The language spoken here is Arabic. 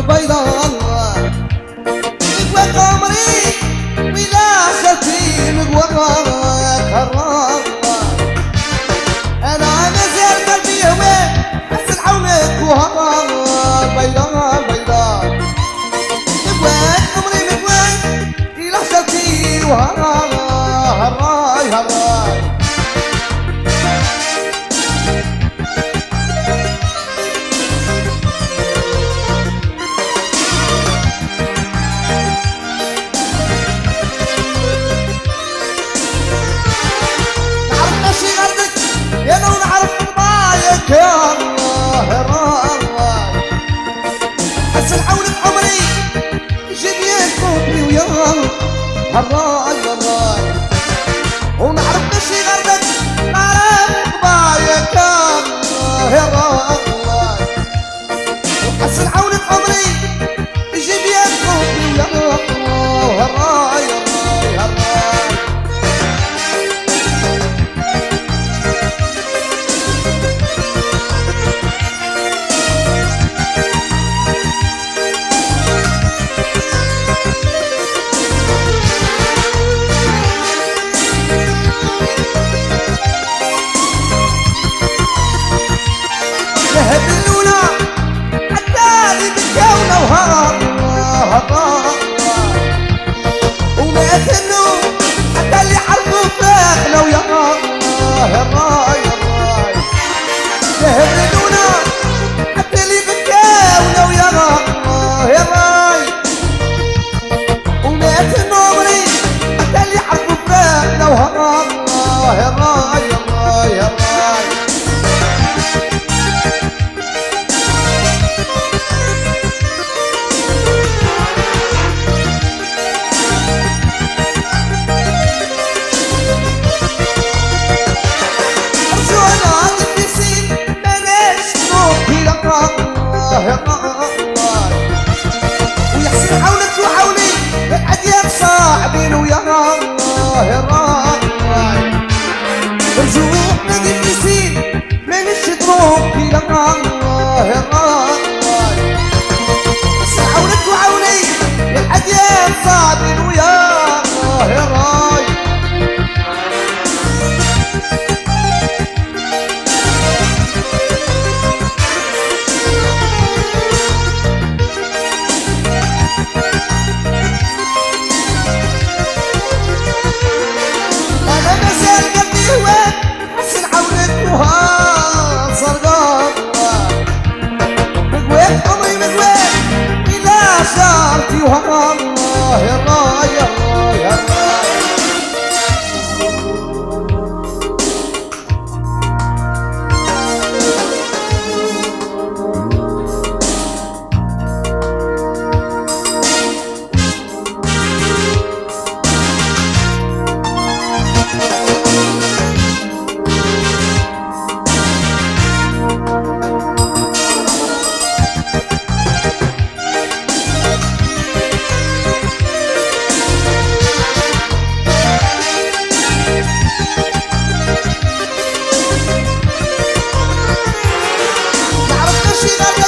بيضاء الله مقوى قمري بلاستي مقوى قمرك أنا نزلت قلبي يومين حس العونك وهضار بيضاء بيضاء قمري hak الله الله. ويحسن حولك وحولي عديك صاحبين ويا الله الله. رجوع من النسيم من الشطروب يا الله الله. حولك وحولي عديك صاحبين الله رايح Thank you.